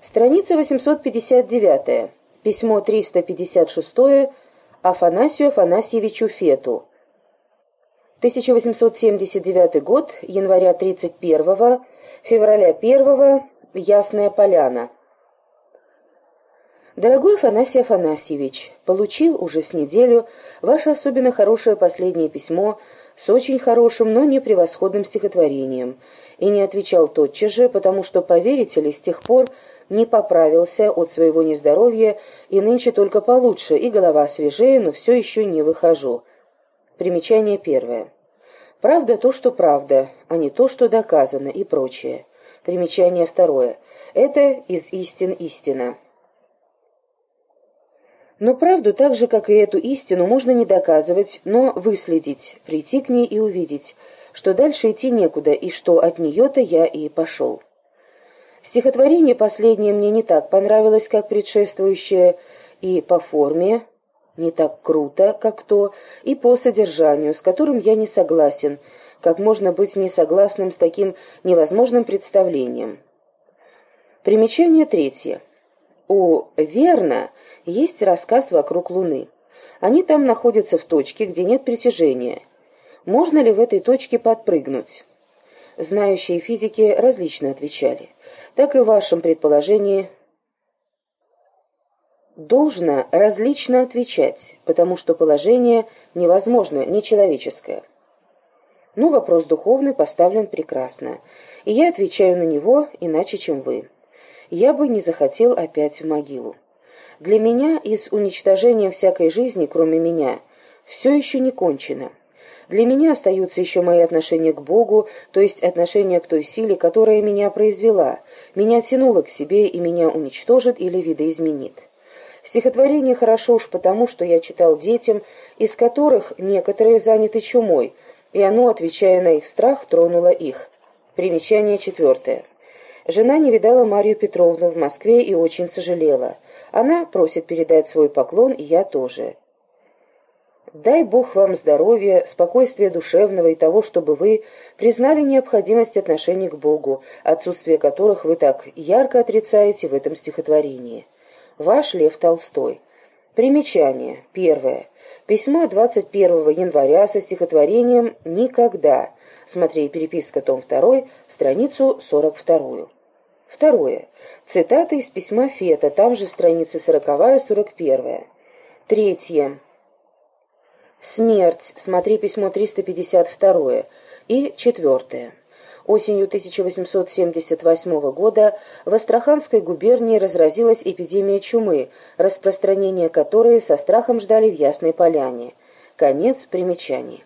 Страница 859. Письмо 356 Афанасию Афанасьевичу Фету. 1879 год, января 31 февраля 1 Ясная Поляна. Дорогой Афанасий Афанасьевич, получил уже с неделю ваше особенно хорошее последнее письмо с очень хорошим, но не превосходным стихотворением, и не отвечал тотчас же, потому что, поверите ли, с тех пор не поправился от своего нездоровья, и нынче только получше, и голова свежее, но все еще не выхожу. Примечание первое. Правда то, что правда, а не то, что доказано, и прочее. Примечание второе. Это из истин истина. Но правду, так же, как и эту истину, можно не доказывать, но выследить, прийти к ней и увидеть, что дальше идти некуда, и что от нее-то я и пошел. Стихотворение последнее мне не так понравилось, как предшествующее, и по форме не так круто, как то, и по содержанию, с которым я не согласен, как можно быть несогласным с таким невозможным представлением. Примечание третье. У Верна есть рассказ «Вокруг Луны». Они там находятся в точке, где нет притяжения. Можно ли в этой точке подпрыгнуть? Знающие физики различно отвечали. Так и в вашем предположении должно различно отвечать, потому что положение невозможно, нечеловеческое. Ну, вопрос духовный поставлен прекрасно, и я отвечаю на него иначе, чем вы я бы не захотел опять в могилу. Для меня и с уничтожением всякой жизни, кроме меня, все еще не кончено. Для меня остаются еще мои отношения к Богу, то есть отношения к той силе, которая меня произвела, меня тянула к себе и меня уничтожит или видоизменит. Стихотворение хорошо уж потому, что я читал детям, из которых некоторые заняты чумой, и оно, отвечая на их страх, тронуло их. Примечание четвертое. Жена не видала Марию Петровну в Москве и очень сожалела. Она просит передать свой поклон, и я тоже. Дай Бог вам здоровья, спокойствия душевного и того, чтобы вы признали необходимость отношений к Богу, отсутствие которых вы так ярко отрицаете в этом стихотворении. Ваш Лев Толстой. Примечание. Первое. Письмо 21 января со стихотворением «Никогда». Смотри переписка, том 2, страницу 42. Второе. Цитата из письма Фета, там же страницы 40-41. Третье. Смерть. Смотри письмо 352. И четвертое. Осенью 1878 года в Астраханской губернии разразилась эпидемия чумы, распространение которой со страхом ждали в Ясной Поляне. Конец примечаний.